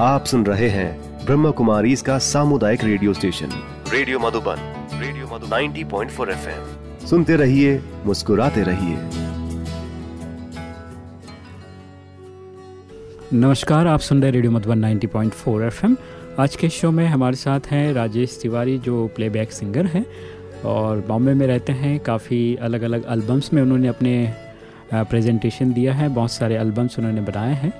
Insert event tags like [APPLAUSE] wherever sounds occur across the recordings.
आप सुन रहे हैं ब्रह्म कुमारी इसका सामुदायिक radio station. Radio Madhuban radio Madhu 90.4 FM. सुनते रहिए मुस्कुराते रहिए। नमस्कार आप सुन रहे रेडियो मधुबन 90.4 एफएम। आज के शो में हमारे साथ हैं राजेश तिवारी जो प्लेबैक सिंगर हैं और बॉम्बे में रहते हैं। काफ़ी अलग अलग एल्बम्स में उन्होंने अपने प्रेजेंटेशन दिया है। बहुत सारे एल्बम्स उन्होंने बनाए हैं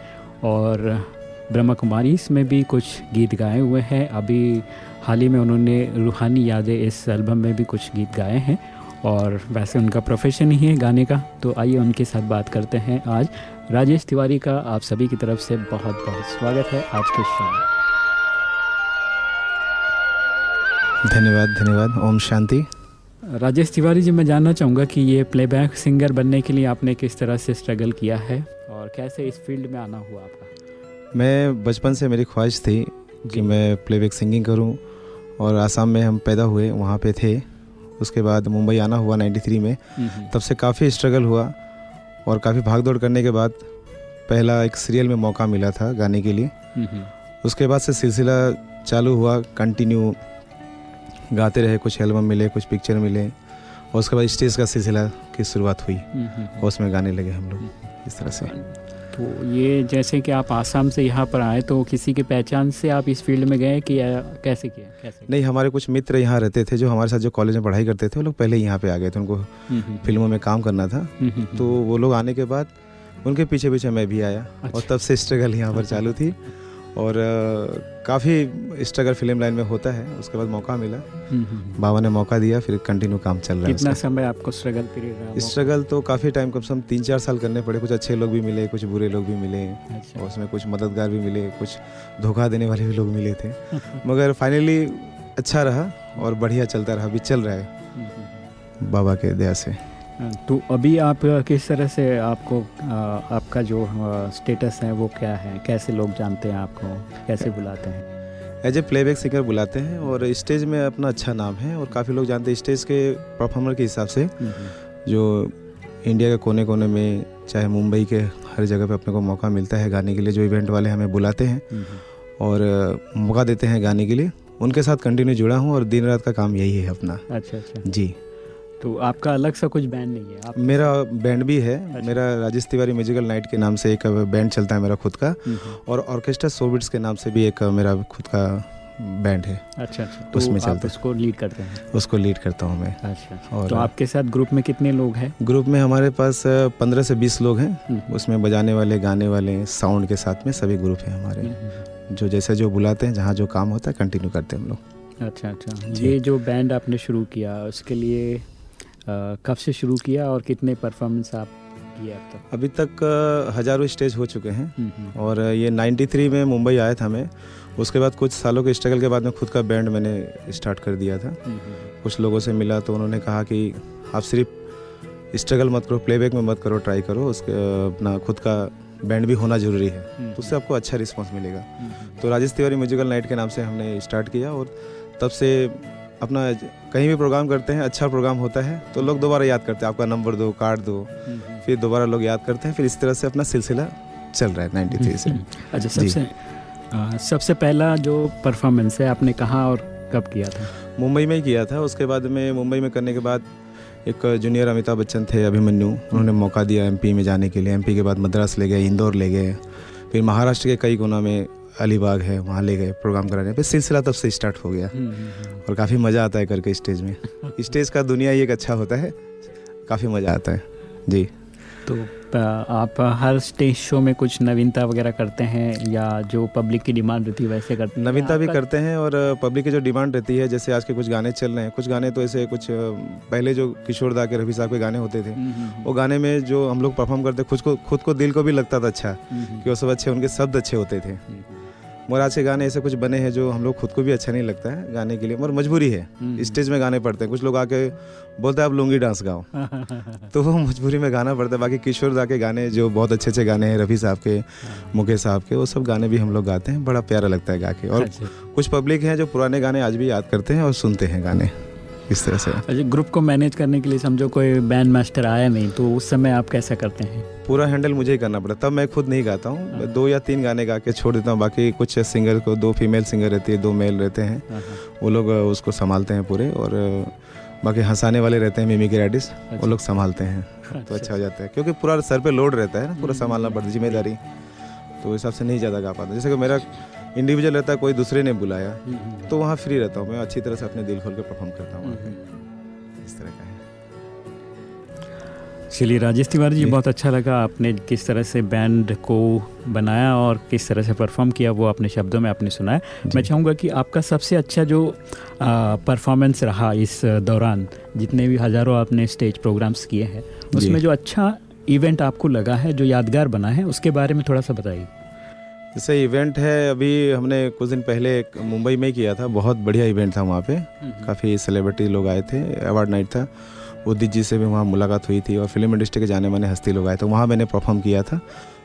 और ब्रह्मा कुमारी इसमें भी कुछ गीत गाए हुए हैं। अभी हाल ही में उन्होंने रूहानी यादें इस एल्बम में भी कुछ गीत गाए हैं और वैसे उनका प्रोफेशन ही है गाने का। तो आइए उनके साथ बात करते हैं आज। राजेश तिवारी का आप सभी की तरफ़ से बहुत बहुत स्वागत है आज के शो में। धन्यवाद धन्यवाद। ओम शांति। राजेश तिवारी जी मैं जानना चाहूँगा कि ये प्लेबैक सिंगर बनने के लिए आपने किस तरह से स्ट्रगल किया है और कैसे इस फ़ील्ड में आना हुआ आपका? मैं बचपन से मेरी ख्वाहिश थी कि मैं प्लेबैक सिंगिंग करूँ और आसाम में हम पैदा हुए वहाँ पे थे। उसके बाद मुंबई आना हुआ 93 में। तब से काफ़ी स्ट्रगल हुआ और काफ़ी भाग दौड़ करने के बाद पहला एक सीरियल में मौका मिला था गाने के लिए। उसके बाद से सिलसिला चालू हुआ कंटिन्यू गाते रहे कुछ एल्बम मिले कुछ पिक्चर मिले और उसके बाद स्टेज का सिलसिला की शुरुआत हुई। और उसमें गाने लगे हम लोग इस तरह से। तो ये जैसे कि आप आसाम से यहाँ पर आए तो किसी के पहचान से आप इस फ़ील्ड में गए कि कैसे किया कैसे नहीं हमारे कुछ मित्र यहाँ रहते थे जो हमारे साथ जो कॉलेज में पढ़ाई करते थे वो लोग पहले यहाँ पे आ गए थे उनको फ़िल्मों में काम करना था। तो वो लोग आने के बाद उनके पीछे पीछे मैं भी आया और अच्छा। तब से स्ट्रगल यहाँ पर चालू थी। और काफ़ी स्ट्रगल फ़िल्म लाइन में होता है। उसके बाद मौका मिला। बाबा ने मौका दिया फिर कंटिन्यू काम चल रहा है कितना समय आपको स्ट्रगल पीरियड स्ट्रगल तो काफ़ी टाइम कम से कम तीन चार साल करने पड़े। कुछ अच्छे लोग भी मिले कुछ बुरे लोग भी मिले। अच्छा। और उसमें कुछ मददगार भी मिले कुछ धोखा देने वाले भी लोग मिले थे। [LAUGHS] मगर फाइनली अच्छा रहा और बढ़िया चलता रहा अभी चल रहा है। बाबा के दया से। तो अभी आप किस तरह से आपको आपका जो स्टेटस है वो क्या है? कैसे लोग जानते हैं आपको? कैसे बुलाते हैं? एज ए प्लेबैक सिंगर बुलाते हैं और स्टेज में अपना अच्छा नाम है और काफ़ी लोग जानते हैं स्टेज के परफॉर्मर के हिसाब से। जो इंडिया के कोने कोने में चाहे मुंबई के हर जगह पे अपने को मौका मिलता है गाने के लिए जो इवेंट वाले हमें बुलाते हैं और मौका देते हैं गाने के लिए उनके साथ कंटिन्यू जुड़ा हूँ और दिन रात का काम यही है अपना। अच्छा अच्छा। जी। तो आपका अलग सा कुछ बैंड नहीं है आप मेरा बैंड भी है। अच्छा। मेरा राजेश तिवारी म्यूजिकल नाइट के नाम से एक बैंड चलता है मेरा खुद का। और ऑर्केस्ट्रा सोबिट्स के नाम से भी एक मेरा खुद का बैंड है। अच्छा अच्छा। तो उसमें चलते उसको लीड करते हैं? उसको लीड करता हूँ मैं। अच्छा अच्छा। और- तो आपके साथ ग्रुप में कितने लोग हैं? ग्रुप में हमारे पास पंद्रह से बीस लोग हैं। उसमें बजाने वाले गाने वाले साउंड के साथ में सभी ग्रुप हैं हमारे। जो जैसे जो बुलाते हैं जहाँ जो काम होता है कंटिन्यू करते हैं हम लोग। अच्छा अच्छा। ये जो बैंड आपने शुरू किया उसके लिए कब से शुरू किया और कितने परफॉर्मेंस आप किए अब तक? अभी तक हज़ारों स्टेज हो चुके हैं। हम्म, हम्म, और ये 93 में मुंबई आया था मैं। उसके बाद कुछ सालों के स्ट्रगल के बाद में खुद का बैंड मैंने स्टार्ट कर दिया था। हम्म, कुछ लोगों से मिला तो उन्होंने कहा कि आप सिर्फ़ स्ट्रगल मत करो प्लेबैक में मत करो ट्राई करो। उसके अपना खुद का बैंड भी होना ज़रूरी है। तो उससे आपको अच्छा रिस्पॉन्स मिलेगा। तो राजेश तिवारी म्यूजिकल नाइट के नाम से हमने स्टार्ट किया और तब से अपना कहीं भी प्रोग्राम करते हैं अच्छा प्रोग्राम होता है तो लोग दोबारा याद करते हैं आपका नंबर दो कार्ड दो। फिर दोबारा लोग याद करते हैं फिर इस तरह से अपना सिलसिला चल रहा है नाइन्टी थ्री से। [LAUGHS] अच्छा सबसे सबसे पहला जो परफॉर्मेंस है आपने कहाँ और कब किया था? मुंबई में ही किया था उसके बाद में मुंबई में करने के बाद एक जूनियर अमिताभ बच्चन थे अभिमन्यु उन्होंने मौका दिया एमपी में जाने के लिए। एमपी के बाद मद्रास ले गए इंदौर ले गए फिर महाराष्ट्र के कई गुना में अलीबाग है वहाँ ले गए प्रोग्राम कराने फिर सिलसिला तब से स्टार्ट हो गया। हम्म, हम्म, हम्म। और काफ़ी मज़ा आता है करके स्टेज में। [LAUGHS] स्टेज का दुनिया ही एक अच्छा होता है। काफ़ी मज़ा आता है। जी। तो आप हर स्टेज शो में कुछ नवीनता वगैरह करते हैं या जो पब्लिक की डिमांड रहती है वैसे करते हैं? नवीनता भी करते हैं और पब्लिक की जो डिमांड रहती है जैसे आज के कुछ गाने चल रहे हैं। कुछ गाने तो ऐसे कुछ पहले जो किशोर दा के रफी साहब के गाने होते थे वो गाने में जो हम लोग परफॉर्म करते खुद को खुद को दिल को भी लगता था अच्छा। कि वो सब अच्छे उनके शब्द अच्छे होते थे। मगर आज के गाने ऐसे कुछ बने हैं जो हम लोग खुद को भी अच्छा नहीं लगता है गाने के लिए मगर मजबूरी है। हम्म। स्टेज में गाने पड़ते हैं कुछ लोग आके बोलते हैं आप लुंगी डांस गाओ। [LAUGHS] तो वो मजबूरी में गाना पड़ता है। बाकी किशोर दा के गाने जो बहुत अच्छे अच्छे गाने हैं रफ़ी साहब के मुकेश साहब के वो सब गाने भी हम लोग गाते हैं बड़ा प्यारा लगता है गा के। और अच्छा। कुछ पब्लिक हैं जो पुराने गाने आज भी याद करते हैं और सुनते हैं गाने। इस तरह से अच्छा ग्रुप को मैनेज करने के लिए समझो कोई बैंड मास्टर आया नहीं तो उस समय आप कैसा करते हैं पूरा हैंडल मुझे ही करना पड़ता तब मैं खुद नहीं गाता हूँ हाँ। दो या तीन गाने गा के छोड़ देता हूँ बाकी कुछ सिंगर को दो फीमेल सिंगर रहती है दो मेल रहते हैं हाँ, हाँ। वो लोग उसको संभालते हैं पूरे और बाकी हंसाने वाले रहते हैं मिमी राइटिस वो अच्छा। लोग संभालते हैं तो अच्छा, अच्छा हो जाता है क्योंकि पूरा सर पे लोड रहता है ना पूरा हम्म। संभालना पड़ता है ज़िम्मेदारी तो हिसाब से नहीं ज़्यादा गा पाता जैसे कि मेरा इंडिविजुअल रहता है कोई दूसरे ने बुलाया हम्म, हम्म, तो वहाँ फ्री रहता हूँ। मैं अच्छी तरह से अपने दिल खोल कर परफॉर्म करता हूँ इस तरह का है। चलिए राजेश तिवारी जी बहुत अच्छा लगा आपने किस तरह से बैंड को बनाया और किस तरह से परफॉर्म किया वो अपने शब्दों में आपने सुनाया। मैं चाहूँगा कि आपका सबसे अच्छा जो परफॉर्मेंस रहा इस दौरान जितने भी हज़ारों आपने स्टेज प्रोग्राम्स किए हैं उसमें जो अच्छा इवेंट आपको लगा है जो यादगार बना है उसके बारे में थोड़ा सा बताइए। जैसे इवेंट है अभी हमने कुछ दिन पहले मुंबई में किया था बहुत बढ़िया इवेंट था वहाँ पे। काफ़ी सेलिब्रिटी लोग आए थे अवार्ड नाइट था। उदित जी से भी वहाँ मुलाकात हुई थी और फ़िल्म इंडस्ट्री के जाने माने हस्ती लोग आए थे। वहाँ मैंने परफॉर्म किया था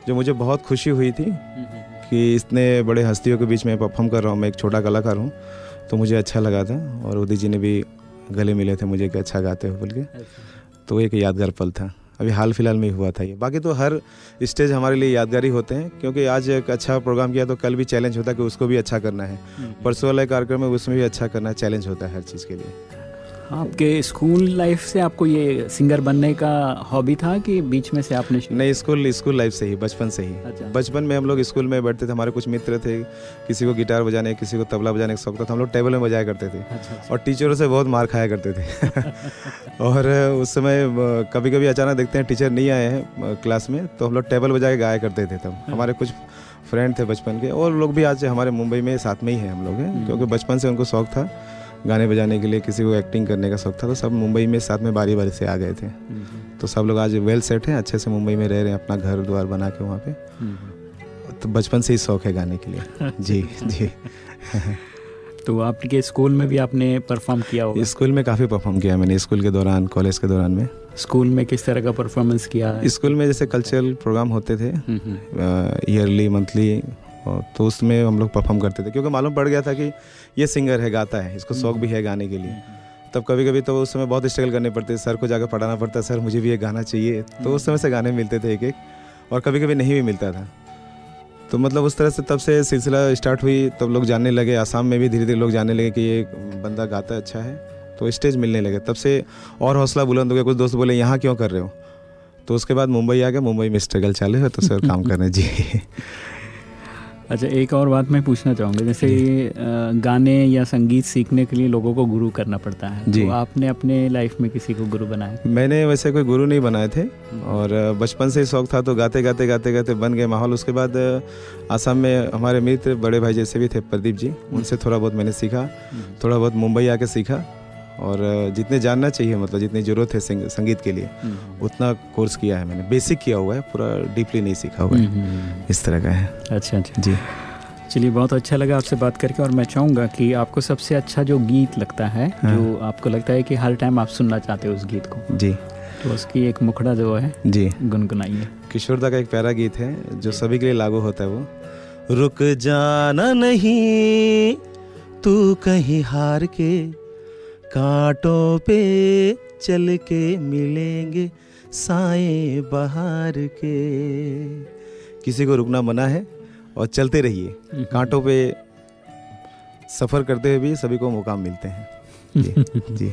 जो मुझे बहुत खुशी हुई थी कि इतने बड़े हस्तियों के बीच में परफॉर्म कर रहा हूँ मैं एक छोटा कलाकार हूँ तो मुझे अच्छा लगा था और उदित जी ने भी गले मिले थे मुझे कि अच्छा गाते हो बोल के। अच्छा। तो एक यादगार पल था। अभी हाल फ़िलहाल में ही हुआ था ये। बाकी तो हर स्टेज हमारे लिए यादगारी होते हैं क्योंकि आज एक अच्छा प्रोग्राम किया तो कल भी चैलेंज होता है कि उसको भी अच्छा करना है। हम्म। परसों वाले कार्यक्रम में उसमें भी अच्छा करना है चैलेंज होता है हर चीज़ के लिए। आपके स्कूल लाइफ से आपको ये सिंगर बनने का हॉबी था कि बीच में से आपने नहीं स्कूल स्कूल लाइफ से ही बचपन से ही अच्छा। बचपन में हम लोग स्कूल में बैठते थे हमारे कुछ मित्र थे किसी को गिटार बजाने किसी को तबला बजाने का शौक था हम लोग टेबल में बजाया करते थे अच्छा, अच्छा। और टीचरों से बहुत मार खाया करते थे [LAUGHS] और उस समय कभी कभी अचानक देखते हैं टीचर नहीं आए हैं क्लास में तो हम लोग टेबल बजा के गाया करते थे तब हाँ। हमारे कुछ फ्रेंड थे बचपन के और लोग भी आज हमारे मुंबई में साथ में ही हैं हम लोग हैं हम्म। क्योंकि बचपन से उनको शौक था गाने बजाने के लिए किसी को एक्टिंग करने का शौक था तो सब मुंबई में साथ में बारी बारी से आ गए थे। तो सब लोग आज वेल सेट हैं अच्छे से मुंबई में रह रहे हैं अपना घर द्वार बना के वहाँ पे। तो बचपन से ही शौक है गाने के लिए। [LAUGHS] जी जी। तो आपके स्कूल में भी आपने परफॉर्म किया होगा? स्कूल में काफ़ी परफॉर्म किया मैंने स्कूल के दौरान कॉलेज के दौरान में। स्कूल में किस तरह का परफॉर्मेंस किया? स्कूल में जैसे कल्चरल प्रोग्राम होते थे ईयरली मंथली तो उसमें हम लोग परफॉर्म करते थे। क्योंकि मालूम पड़ गया था कि ये सिंगर है, गाता है, इसको शौक भी है गाने के लिए। तब कभी कभी तो उस समय बहुत स्ट्रगल करने पड़ते सर को जाकर पढ़ाना पड़ता, सर, मुझे भी ये गाना चाहिए। तो उस समय से गाने मिलते थे एक एक और कभी कभी नहीं भी मिलता था। तो मतलब उस तरह से तब से सिलसिला स्टार्ट हुई, तब लोग जानने लगे, आसाम में भी धीरे धीरे लोग जानने लगे कि ये बंदा गाता अच्छा है। तो स्टेज मिलने लगे। तब से और हौसला बुलंद हो गया, कुछ दोस्त बोले, यहाँ क्यों कर रहे हो? तो उसके बाद मुंबई आ गया, मुंबई में स्ट्रगल चालू है तो सर काम करने जी। अच्छा एक और बात मैं पूछना चाहूँगा। जैसे गाने या संगीत सीखने के लिए लोगों को गुरु करना पड़ता है। जी। तो आपने अपने लाइफ में किसी को गुरु बनाया? मैंने वैसे कोई गुरु नहीं बनाए थे हम्म। और बचपन से ही शौक था तो गाते गाते गाते गाते बन गए माहौल। उसके बाद आसाम में हमारे मित्र बड़े भाई जैसे भी थे प्रदीप जी उनसे थोड़ा बहुत मैंने सीखा हम्म। थोड़ा बहुत मुंबई आके सीखा। और जितने जानना चाहिए मतलब जितनी ज़रूरत है संगीत के लिए हम्म। उतना कोर्स किया है मैंने। बेसिक किया हुआ है पूरा डीपली नहीं सीखा हुआ है। हम्म, हम्म, इस तरह का है। अच्छा अच्छा। जी। चलिए बहुत अच्छा लगा आपसे बात करके और मैं चाहूँगा कि आपको सबसे अच्छा जो गीत लगता है हाँ। जो आपको लगता है कि हर टाइम आप सुनना चाहते हो उस गीत को जी। तो उसकी एक मुखड़ा जो है जी। गुनगुनाइए। किशोरदा का एक प्यारा गीत है जो। सभी के लिए लागू होता है वो। रुक जाना नहीं तू कहीं हार के कांटों पे चल के मिलेंगे साए बहार के। किसी को रुकना मना है और चलते रहिए। हम्म। कांटों पे सफ़र करते हुए भी सभी को मौका मिलते हैं। जी, [LAUGHS] जी।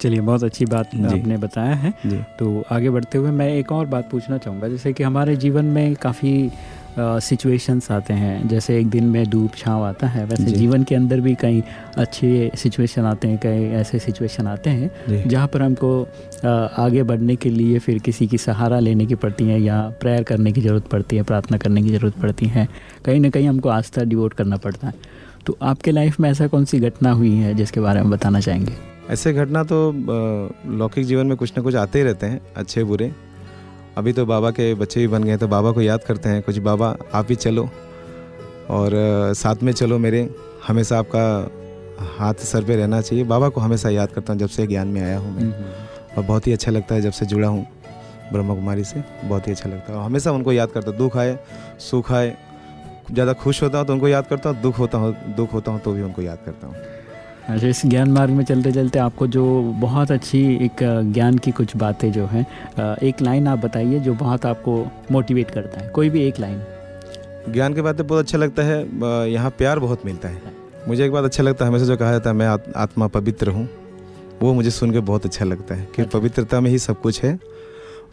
चलिए बहुत अच्छी बात आपने बताया है। तो आगे बढ़ते हुए मैं एक और बात पूछना चाहूँगा। जैसे कि हमारे जीवन में काफ़ी सिचुएशंस आते हैं। जैसे एक दिन में धूप छाँव आता है वैसे जीवन के अंदर भी कई अच्छे सिचुएशन आते हैं कई ऐसे सिचुएशन आते हैं जहाँ पर हमको आगे बढ़ने के लिए फिर किसी की सहारा लेने की पड़ती है या प्रेयर करने की ज़रूरत पड़ती है प्रार्थना करने की ज़रूरत पड़ती है। कहीं ना कहीं हमको आस्था डिवोट करना पड़ता है। तो आपके लाइफ में ऐसा कौन सी घटना हुई है जिसके बारे में बताना चाहेंगे? ऐसे घटना तो लौकिक जीवन में कुछ ना कुछ आते ही रहते हैं अच्छे बुरे। अभी तो बाबा के बच्चे भी बन गए तो बाबा को याद करते हैं कुछ बाबा आप भी चलो। और साथ में चलो मेरे हमेशा आपका हाथ सर पे रहना चाहिए। बाबा को हमेशा याद करता हूँ जब से ज्ञान में आया हूँ मैं। और बहुत ही अच्छा लगता है जब से जुड़ा हूँ ब्रह्मा कुमारी से बहुत ही अच्छा लगता है। हमेशा उनको याद करता दुख आए सुख आए ज़्यादा खुश होता हूँ तो उनको याद करता हूँ दुख होता हूँ दुख होता हूँ तो भी उनको याद करता हूँ। अच्छा इस ज्ञान मार्ग में चलते चलते आपको जो बहुत अच्छी एक ज्ञान की कुछ बातें जो हैं एक लाइन आप बताइए जो बहुत आपको मोटिवेट करता है कोई भी एक लाइन। ज्ञान की बातें बहुत अच्छा लगता है यहाँ प्यार बहुत मिलता है। मुझे एक बात अच्छा लगता है हमेशा जो कहा जाता है मैं आत्मा पवित्र हूँ वो मुझे सुन के बहुत अच्छा लगता है कि अच्छा। पवित्रता में ही सब कुछ है।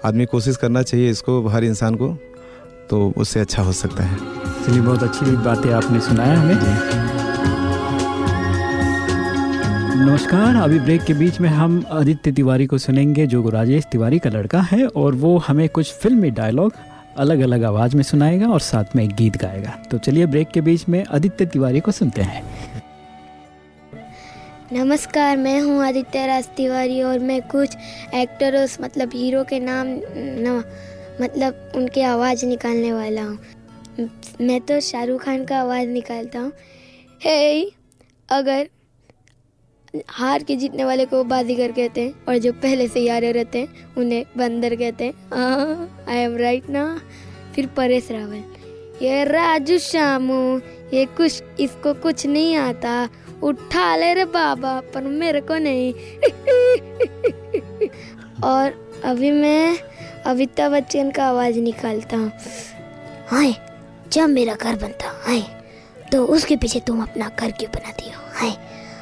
आदमी कोशिश करना चाहिए इसको हर इंसान को तो उससे अच्छा हो सकता है। चलिए बहुत अच्छी बातें आपने सुनाया हमें। नमस्कार। अभी ब्रेक के बीच में हम आदित्य तिवारी को सुनेंगे जो राजेश तिवारी का लड़का है और वो हमें कुछ फिल्मी डायलॉग अलग अलग आवाज़ में सुनाएगा और साथ में एक गीत गाएगा। तो चलिए ब्रेक के बीच में आदित्य तिवारी को सुनते हैं। नमस्कार मैं हूँ आदित्य राज तिवारी और मैं कुछ एक्टर्स मतलब हीरो के नाम न, मतलब उनके आवाज़ निकालने वाला हूँ। मैं तो शाहरुख खान का आवाज़ निकालता हे। अगर हार के जीतने वाले को बाजीगर कहते हैं और जो पहले से यारे रहते हैं, उन्हें बंदर कहते हैं। आई एम राइट ना? फिर परेश रावल, ये राजू शामू ये कुछ, इसको कुछ नहीं आता। उठा ले रे बाबा, पर मेरे को नहीं। और अभी मैं अमिताभ बच्चन का आवाज़ निकालता हूँ। हाय जब मेरा घर बनता हाय तो उसके पीछे तुम अपना घर क्यों बनाती हो? हाय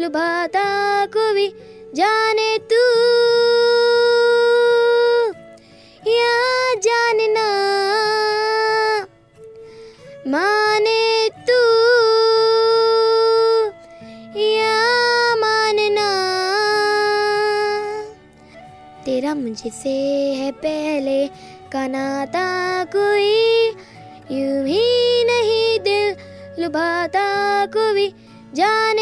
लुभाता को भी जाने तू। या जानना माने तू। या मानना। तेरा मुझसे है पहले का नाता कोई, यूँ ही नहीं दिल लुभाता को भी जाने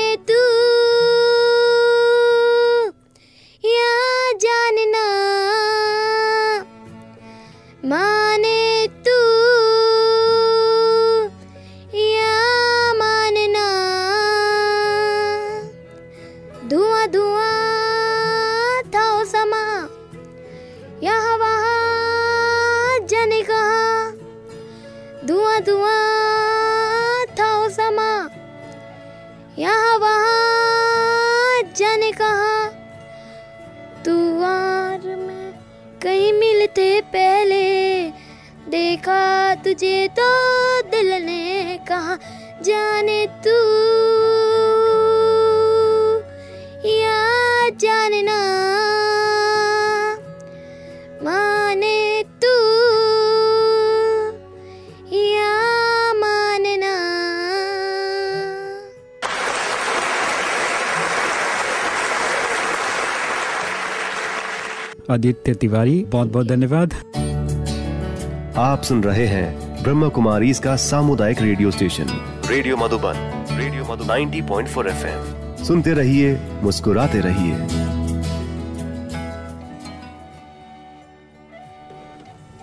आदित्य तिवारी बहुत बहुत धन्यवाद। आप सुन रहे हैं ब्रह्म कुमारी इसका सामुदायिक radio station, radio Madhuban, radio Madhu 90.4 FM. सुनते रहिए, मुस्कुराते रहिए।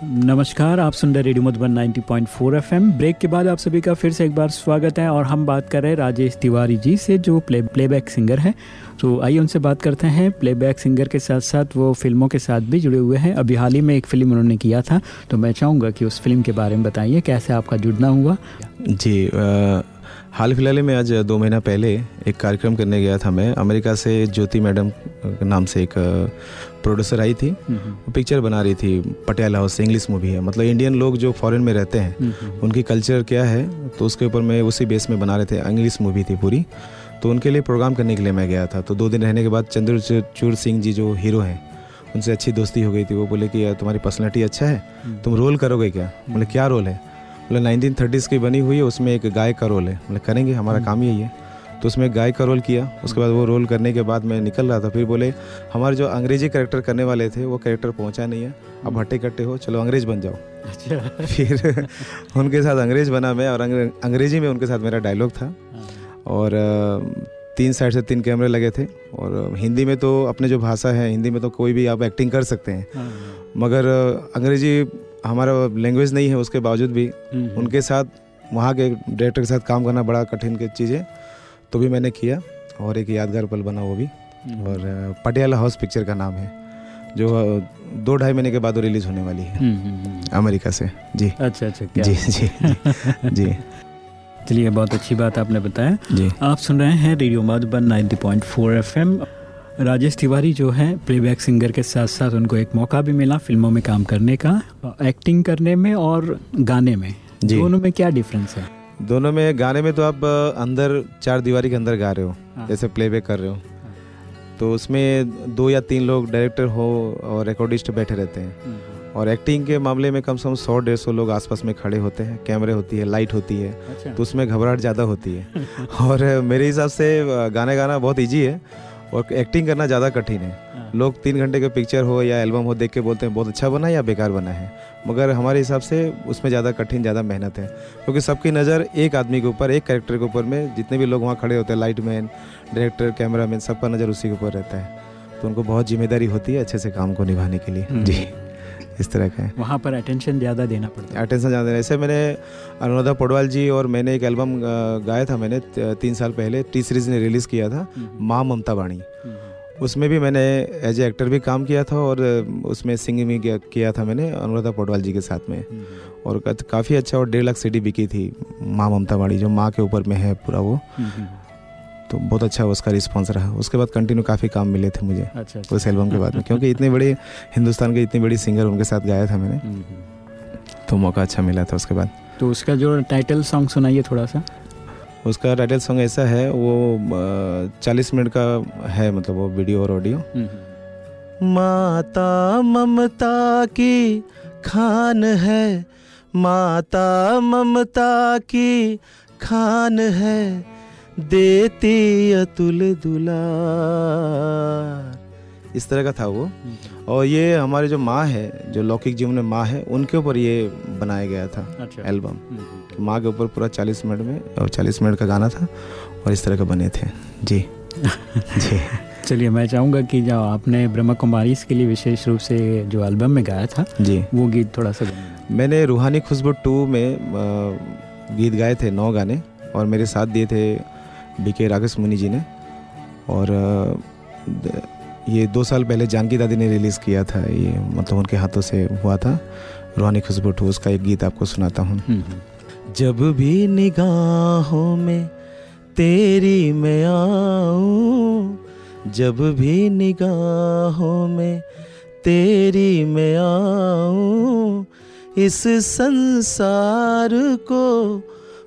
नमस्कार आप सुन रहे रेडियो मधुबन 90.4 एफएम ब्रेक के बाद आप सभी का फिर से एक बार स्वागत है और हम बात कर रहे हैं राजेश तिवारी जी से जो प्ले प्लेबैक सिंगर हैं। तो आइए उनसे बात करते हैं। प्लेबैक सिंगर के साथ साथ वो फ़िल्मों के साथ भी जुड़े हुए हैं। अभी हाल ही में एक फ़िल्म उन्होंने किया था तो मैं चाहूँगा कि उस फ़िल्म के बारे में बताइए कैसे आपका जुड़ना हुआ? जी आ, हाल फ़िलहाल में आज दो महीना पहले एक कार्यक्रम करने गया था मैं। अमेरिका से ज्योति मैडम नाम से एक प्रोड्यूसर आई थी, वो पिक्चर बना रही थी, पटियाला हाउस इंग्लिश मूवी है। मतलब इंडियन लोग जो फॉरेन में रहते हैं, उनकी कल्चर क्या है तो उसके ऊपर मैं उसी बेस में बना रहे थे इंग्लिश मूवी थी पूरी। तो उनके लिए प्रोग्राम करने के लिए मैं गया था। तो दो दिन रहने के बाद चंद्रचूर सिंह जी जो हीरो हैं, उनसे अच्छी दोस्ती हो गई थी। वो बोले कि, यार, तुम्हारी पर्सनैलिटी अच्छा है। तुम रोल करोगे क्या? बोले, क्या रोल है? बोले, नाइनटीन थर्टीज़ की बनी हुई है, उसमें एक गाय का रोल है। बोले, करेंगे, हमारा। काम यही है। तो उसमें गाय का रोल किया। उसके बाद वो रोल करने के बाद मैं निकल रहा था। फिर बोले हमारे जो अंग्रेज़ी कैरेक्टर करने वाले थे वो कैरेक्टर पहुँचा नहीं है। अब हम्म। हट्टे कट्टे हो चलो अंग्रेज़ बन जाओ। अच्छा। [LAUGHS] फिर उनके साथ अंग्रेज़ बना मैं और अंग्रेज़ी में उनके साथ मेरा डायलॉग था। हाँ। और तीन साइड से तीन कैमरे लगे थे। और हिंदी में तो अपने जो भाषा है हिंदी में तो कोई भी आप एक्टिंग कर सकते हैं। हाँ, मगर अंग्रेज़ी हमारा लैंग्वेज नहीं है उसके बावजूद भी हम्म, उनके साथ वहाँ के डायरेक्टर के साथ काम करना बड़ा कठिन की चीज़। है तो भी मैंने किया और एक यादगार पल बना वो भी। हम्म, और पटियाला हाउस पिक्चर का नाम है जो दो ढाई महीने के बाद रिलीज़ होने वाली है। हम्म, हम्म। अमेरिका से। जी। अच्छा अच्छा क्या जी जी जी जी। [LAUGHS] चलिए बहुत अच्छी बात आपने बताया। जी। आप सुन रहे हैं रेडियो मधुबन 90.4 एफएम। राजेश तिवारी जो है प्लेबैक सिंगर के साथ साथ उनको एक मौका भी मिला फ़िल्मों में काम करने का एक्टिंग करने में और गाने में। दोनों में क्या डिफरेंस है? दोनों में गाने में तो आप अंदर चार दीवारी के अंदर गा रहे हो हाँ। जैसे प्लेबैक कर रहे हो हाँ। तो उसमें दो या तीन लोग डायरेक्टर हो और रिकॉर्डिस्ट बैठे रहते हैं हम्म, और एक्टिंग के मामले में कम से कम सौ डेढ़ सौ लोग आसपास में खड़े होते हैं कैमरे होती है लाइट होती है अच्छा तो उसमें घबराहट ज़्यादा होती है [LAUGHS] और मेरे हिसाब से गाने गाना बहुत ईजी है और एक्टिंग करना ज़्यादा कठिन हाँ। लोग तीन घंटे का पिक्चर हो या एल्बम हो देख के बोलते हैं बहुत अच्छा बना है या बेकार बना है? मगर हमारे हिसाब से उसमें ज़्यादा कठिन ज़्यादा मेहनत है। क्योंकि सबकी नज़र एक आदमी के ऊपर एक कैरेक्टर के ऊपर में जितने भी लोग वहाँ खड़े होते हैं light man director camera man सबका नज़र उसी के ऊपर रहता है। तो उनको बहुत ज़िम्मेदारी होती है अच्छे से काम को निभाने के लिए। हम्म। जी इस तरह का है। वहाँ पर अटेंशन ज़्यादा देना पड़ता है। अटेंशन ज़्यादा देना। ऐसे मैंने अनुराधा पौडवाल जी और मैंने एक एल्बम गाया था मैंने तीन साल पहले टी सीरीज़ ने रिलीज़ किया था हम्म, माँ ममता बाणी हम्म, उसमें भी मैंने एज ए एक्टर भी काम किया था और उसमें सिंगिंग भी किया, था मैंने अनुराधा पौडवाल जी के साथ में। और काफ़ी अच्छा और डेढ़ लाख सीडी बिकी थी माँ ममता बाणी जो माँ के ऊपर में है पूरा वो। तो बहुत अच्छा उसका रिस्पॉन्स रहा। उसके बाद कंटिन्यू काफ़ी काम मिले थे मुझे अच्छा अच्छा। उस एल्बम के बाद में क्योंकि इतने बड़े हिंदुस्तान के इतनी बड़ी सिंगर उनके साथ गाया था मैंने। तो मौका अच्छा मिला था उसके बाद। तो उसका जो टाइटल सॉन्ग सुनाइए थोड़ा सा। उसका टाइटल सॉन्ग ऐसा है वो चालीस मिनट का है मतलब वो वीडियो और ऑडियो हम्म, माता ममता की खान है माता ममता की खान है देती अतुल दुलार। इस तरह का था वो। हम्म, और ये हमारे जो माँ है जो लौकिक जीवन में माँ है उनके ऊपर ये बनाया गया था अच्छा। एल्बम। हम्म, हम्म। माँ के ऊपर पूरा चालीस मिनट में और चालीस मिनट का गाना था और इस तरह का बने थे। जी। [LAUGHS] जी। चलिए मैं चाहूँगा कि जो आपने ब्रह्मा कुमारी इसके लिए विशेष रूप से जो एल्बम में गाया था जी। वो गीत थोड़ा सा। मैंने रूहानी खुशबू टू में गीत गाए थे नौ गाने और मेरे साथ दिए थे बी के राकेश मुनि जी ने। और ये दो साल पहले जानकी दादी ने रिलीज़ किया था ये मतलब उनके हाथों से हुआ था रूहानी खुशबू टू उसका एक गीत आपको सुनाता हूँ हम्म, हम्म। जब भी निगाहों में तेरी मैं आऊँ जब भी निगाहों में तेरी मैं आऊँ इस संसार को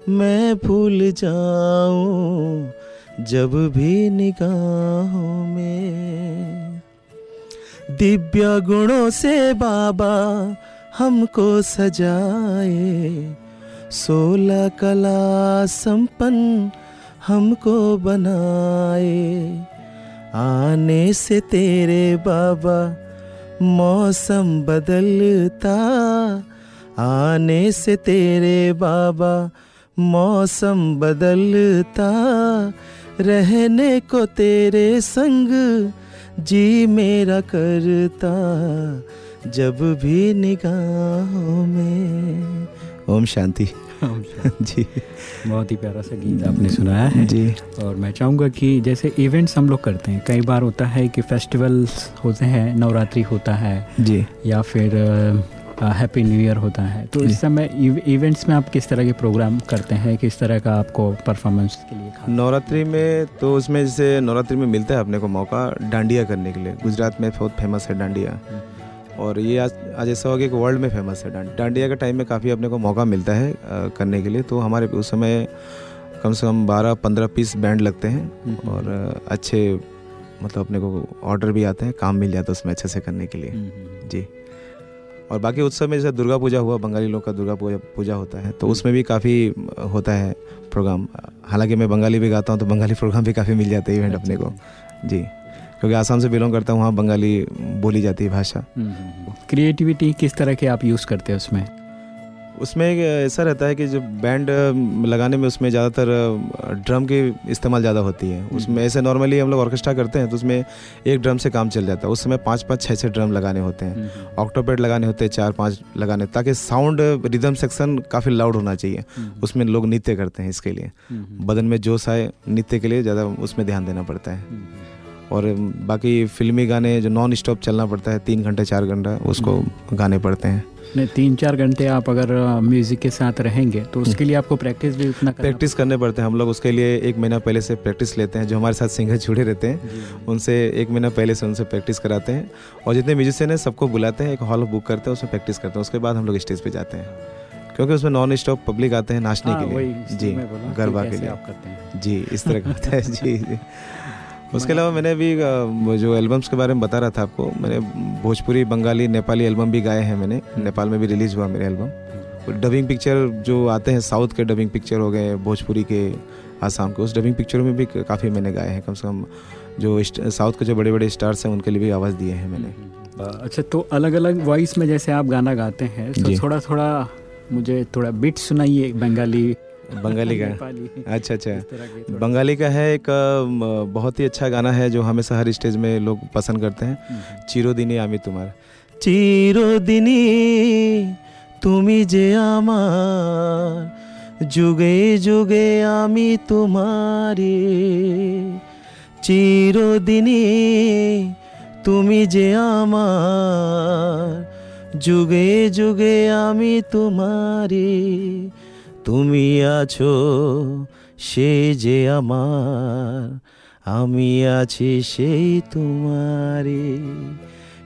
मैं भूल जाऊँ जब भी निगाहों में दिव्य गुणों से बाबा हमको सजाए, सोलह कला संपन्न हमको बनाए। आने से तेरे बाबा मौसम बदलता, आने से तेरे बाबा मौसम बदलता। रहने को तेरे संग जी मेरा करता जब भी निगाहों में। ओम शांति। [LAUGHS] जी। बहुत ही प्यारा सा गीत आपने सुनाया है। जी। और मैं चाहूँगा कि जैसे इवेंट्स हम लोग करते हैं कई बार होता है कि फेस्टिवल्स होते हैं नवरात्रि होता है। जी। या फिर हैप्पी न्यू ईयर होता है। तो इस समय इवेंट्स में आप किस तरह के प्रोग्राम करते हैं? किस तरह का आपको परफॉर्मेंस के लिए नवरात्रि में तो उसमें जैसे नवरात्रि में मिलता है अपने को मौका डांडिया करने के लिए। गुजरात में बहुत फ़ेमस है डांडिया। और ये आज आज ऐसा हो गया कि वर्ल्ड में फ़ेमस है डांड- डांडिया के टाइम में काफ़ी अपने को मौका मिलता है करने के लिए। तो हमारे उस समय कम से कम बारह पंद्रह पीस बैंड लगते हैं। हम्म। और अच्छे मतलब अपने को ऑर्डर भी आते हैं काम मिल जाता है उसमें अच्छे से करने के लिए। हम्म, हम्म। जी। और बाकी उत्सव में जैसे दुर्गा पूजा हुआ बंगाली लोग का दुर्गा पूजा पूजा होता है तो उसमें भी काफ़ी होता है प्रोग्राम हालाँकि मैं बंगाली भी गाता हूँ तो बंगाली प्रोग्राम भी काफ़ी मिल जाते हैं इवेंट अपने को। जी। क्योंकि आसाम से बिलोंग करता हूँ वहाँ बंगाली बोली जाती है भाषा। क्रिएटिविटी किस तरह के आप यूज़ करते हैं उसमें? उसमें ऐसा रहता है कि जब बैंड लगाने में उसमें ज़्यादातर ड्रम की इस्तेमाल ज़्यादा होती है। उसमें ऐसे नॉर्मली हम लोग ऑर्केस्ट्रा करते हैं तो उसमें एक ड्रम से काम चल जाता है। उस समय पाँच पाँच छः छः ड्रम लगाने होते हैं। ऑक्टोपेड लगाने होते हैं चार पाँच लगाने ताकि साउंड रिदम सेक्शन काफ़ी लाउड होना चाहिए। उसमें लोग नृत्य करते हैं इसके लिए। बदन में जोश आए नृत्य के लिए ज़्यादा उसमें ध्यान देना पड़ता है। और बाकी फिल्मी गाने जो नॉन स्टॉप चलना पड़ता है तीन घंटे चार घंटा उसको गाने पड़ते हैं। नहीं तीन चार घंटे आप अगर म्यूज़िक के साथ रहेंगे तो उसके लिए आपको प्रैक्टिस भी उतना प्रैक्टिस करने पड़ते हैं हम लोग। उसके लिए एक महीना पहले से प्रैक्टिस लेते हैं। जो हमारे साथ सिंगर जुड़े रहते हैं उनसे एक महीना पहले से उनसे प्रैक्टिस कराते हैं। और जितने म्यूजिशियन हैं सबको बुलाते हैं एक हॉल बुक करते हैं उसमें प्रैक्टिस करते हैं। उसके बाद हम लोग स्टेज पर जाते हैं। क्योंकि उसमें नॉन स्टॉप पब्लिक आते हैं नाचने हाँ, के लिए। जी गरबा के लिए। जी इस तरह का होता है। [LAUGHS] जी जी। उसके अलावा मैंने भी जो एल्बम्स के बारे में बता रहा था आपको मैंने भोजपुरी बंगाली नेपाली एल्बम भी गाए हैं मैंने। नेपाल में भी रिलीज़ हुआ मेरे एल्बम डबिंग पिक्चर जो आते हैं साउथ के डबिंग पिक्चर हो गए भोजपुरी के आसाम के उस डबिंग पिक्चरों में भी काफ़ी मैंने गाए हैं। कम से कम जो साउथ के जो बड़े बड़े स्टार्स हैं उनके लिए भी आवाज़ दिए हैं मैंने। अच्छा तो अलग अलग वॉइस में जैसे आप गाना गाते हैं तो थोड़ा थोड़ा मुझे थोड़ा बिट सुनाइए बंगाली [LAUGHS] बंगाली का अच्छा अच्छा बंगाली का है एक बहुत ही अच्छा गाना है जो हमेशा हर स्टेज में लोग पसंद करते हैं हम्म। चिरोदिनी आमी तुम्हार चिरोदिनी তুমি যে আমার যুগে যুগে আমি তোমারে চিরদিনই তুমি যে আমার যুগে যুগে আমি তোমারে তুমি আছো সে যে আমার আমি আছি সেই তোমারে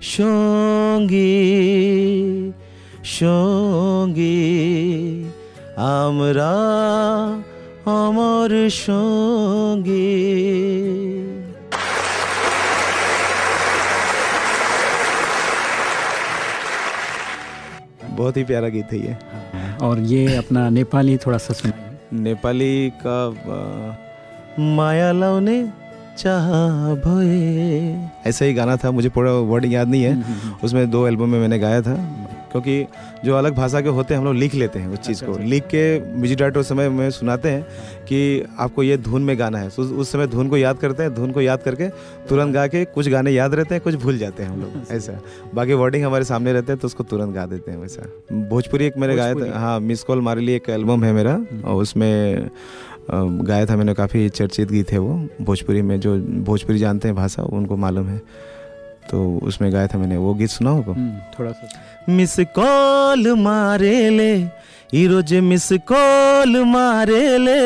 সঙ্গে সঙ্গে আমরা আমার সঙ্গে बहुत ही प्यारा गीत है ये और ये अपना नेपाली थोड़ा सा सुनाइए। नेपाली का माया लाउने चाह ऐसा ही गाना था मुझे पूरा वर्ड याद नहीं है। हम्म, हम्म, हम्म। उसमें दो एल्बम में मैंने गाया था। क्योंकि जो अलग भाषा के होते हैं हम लोग लिख लेते हैं उस चीज़ अच्छा, को। अच्छा। लिख के म्यूज़िक डायरेक्टर समय में सुनाते हैं कि आपको ये धुन में गाना है। उस, उस समय धुन को याद करते हैं धुन को याद करके तुरंत गा के कुछ गाने याद रहते हैं कुछ भूल जाते हैं हम लोग। [LAUGHS] ऐसा। बाकी वर्डिंग हमारे सामने रहते हैं तो उसको तुरंत गा देते हैं वैसा। भोजपुरी एक मैंने गाया था हाँ मिस कॉल मारे लिए एक एल्बम है मेरा और उसमें गाया था मैंने काफ़ी चर्चित गीत है वो। भोजपुरी में जो भोजपुरी जानते हैं भाषा उनको मालूम है। तो उसमें गाया था मैंने। वो गीत सुना होगा हम्म, थोड़ा सा। మిస్ కాల్ మారేలే ఈరోజే మిస్ కాల్ మారేలే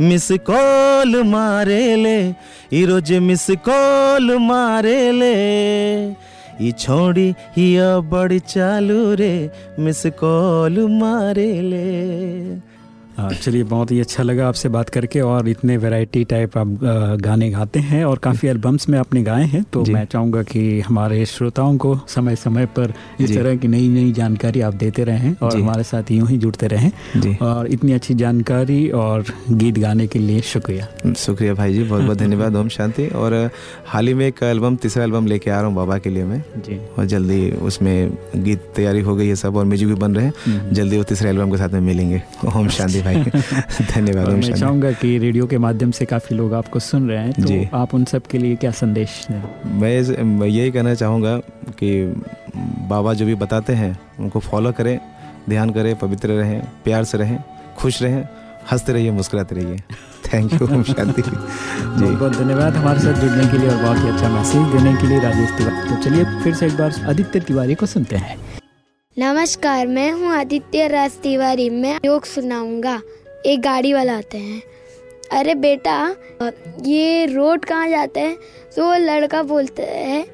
మిస్ కాల్ మారేలే ఈరోజే మిస్ కాల్ మారేలే ఈ చౌడి ఈ అబ్బడి చాలు రే మిస్ కాల్ మారేలే चलिए बहुत ही अच्छा लगा आपसे बात करके और इतने वैरायटी टाइप आप गाने गाते हैं और काफ़ी एल्बम्स में आपने गाए हैं। तो मैं चाहूँगा कि हमारे श्रोताओं को समय समय पर इस तरह की नई नई जानकारी आप देते रहें और हमारे साथ यूँ ही जुड़ते रहें और इतनी अच्छी जानकारी और गीत गाने के लिए शुक्रिया। शुक्रिया भाई जी बहुत बहुत धन्यवाद ओम शांति। और हाल ही में एक एल्बम तीसरा एल्बम लेके आ रहा हूँ बाबा के लिए मैं। जी। और जल्दी उसमें गीत तैयारी हो गई है सब और म्यूज़िक भी बन रहे हैं। हम्म। जल्दी वो तीसरे एल्बम के साथ में मिलेंगे। ओम शांति। भाई। [LAUGHS] धन्यवाद मैं चाहूँगा कि रेडियो के माध्यम से काफ़ी लोग आपको सुन रहे हैं तो जी। आप उन सब के लिए क्या संदेश मैं यही कहना चाहूँगा कि बाबा जो भी बताते हैं उनको फॉलो करें ध्यान करें पवित्र रहें प्यार से रहें खुश रहें हँसते रहिए मुस्कुराते रहिए। Thank you Shanti ji. बहुत बहुत धन्यवाद हमारे साथ जुड़ने के लिए और बहुत ही अच्छा मैसेज देने के लिए राजेश तिवारी। तो चलिए फिर से एक बार आदित्य तिवारी को सुनते हैं। नमस्कार मैं हूँ आदित्य राज तिवारी। मैं योग सुनाऊँगा। एक गाड़ी वाला आते हैं। अरे बेटा ये रोड कहाँ जाता है? तो वो लड़का बोलता है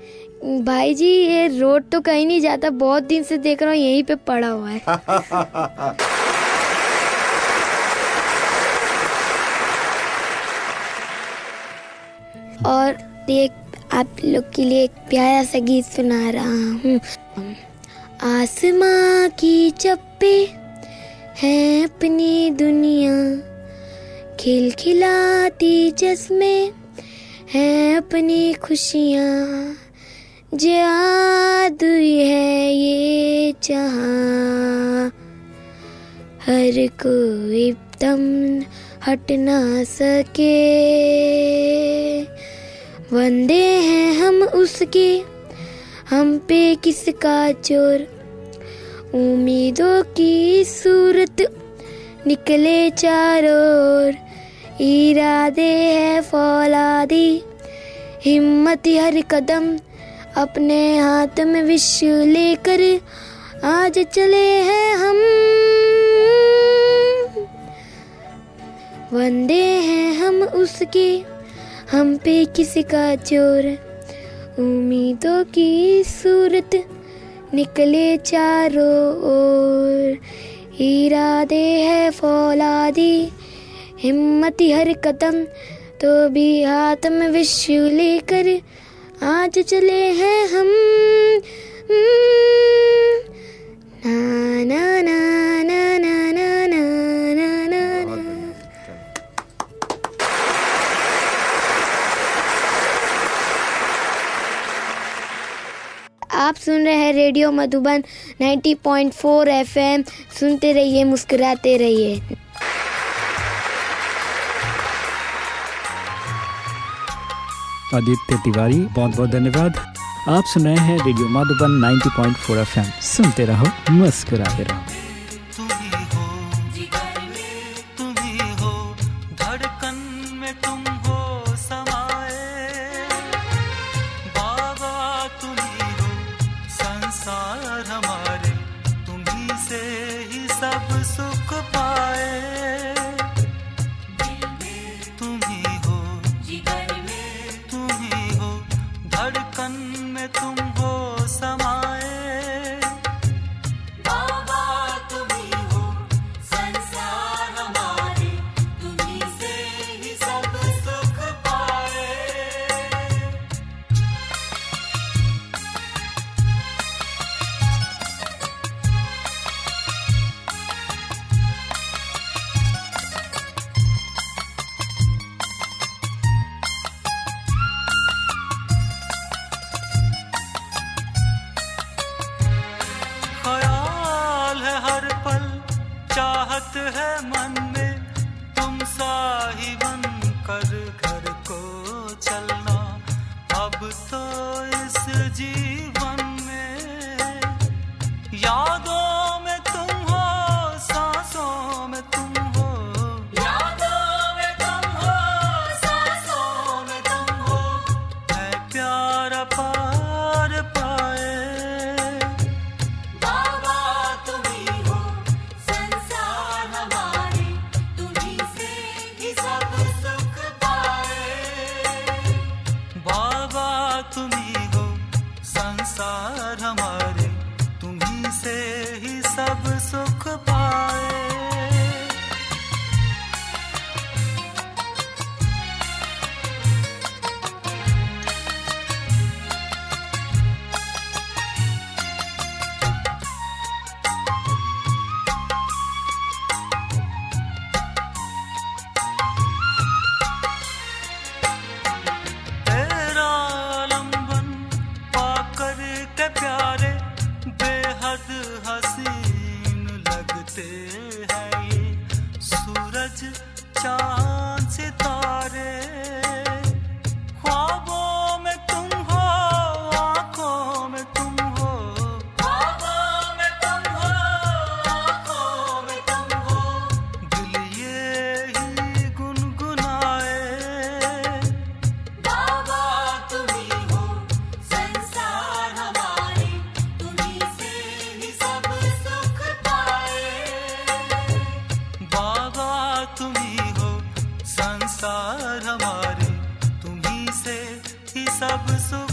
भाई जी ये रोड तो कहीं नहीं जाता बहुत दिन से देख रहा हूँ यहीं पे पड़ा हुआ है। [LAUGHS] और एक आप लोग के लिए एक प्यारा सा गीत सुना रहा हूँ। आसमां की चप्पे हैं अपनी दुनिया। खिलखिलाती चश्मे हैं अपनी खुशियाँ। जादू है ये जहाँ। हर कोई दम हट ना सके। वंदे हैं हम उसके हम पे किसका ज़ोर? उम्मीदों की सूरत निकले चारों इरादे है फौलादी, हिम्मत हर कदम अपने हाथ में विश्व लेकर आज चले हैं हम। वंदे हैं हम उसके, हम पे किसका ज़ोर? उम्मीदों की सूरत निकले चारों ओर। इरादे है फौलादी हिम्मत हर कदम तो भी आत्म विश्व लेकर आज चले हैं हम। ना ना ना ना ना ना, ना। आप सुन रहे हैं रेडियो मधुबन 90.4 पॉइंट सुनते रहिए, मुस्कुराते रहिए। आदित्य तिवारी, बहुत बहुत धन्यवाद। आप सुन रहे हैं रेडियो माधुबन 90.4 एफएम। सुनते रहो, मुस्कुराते रहो। है मन में, तुम सा ही बन कर घर को चलना। अब तो इस जीवन में यादों सब सुख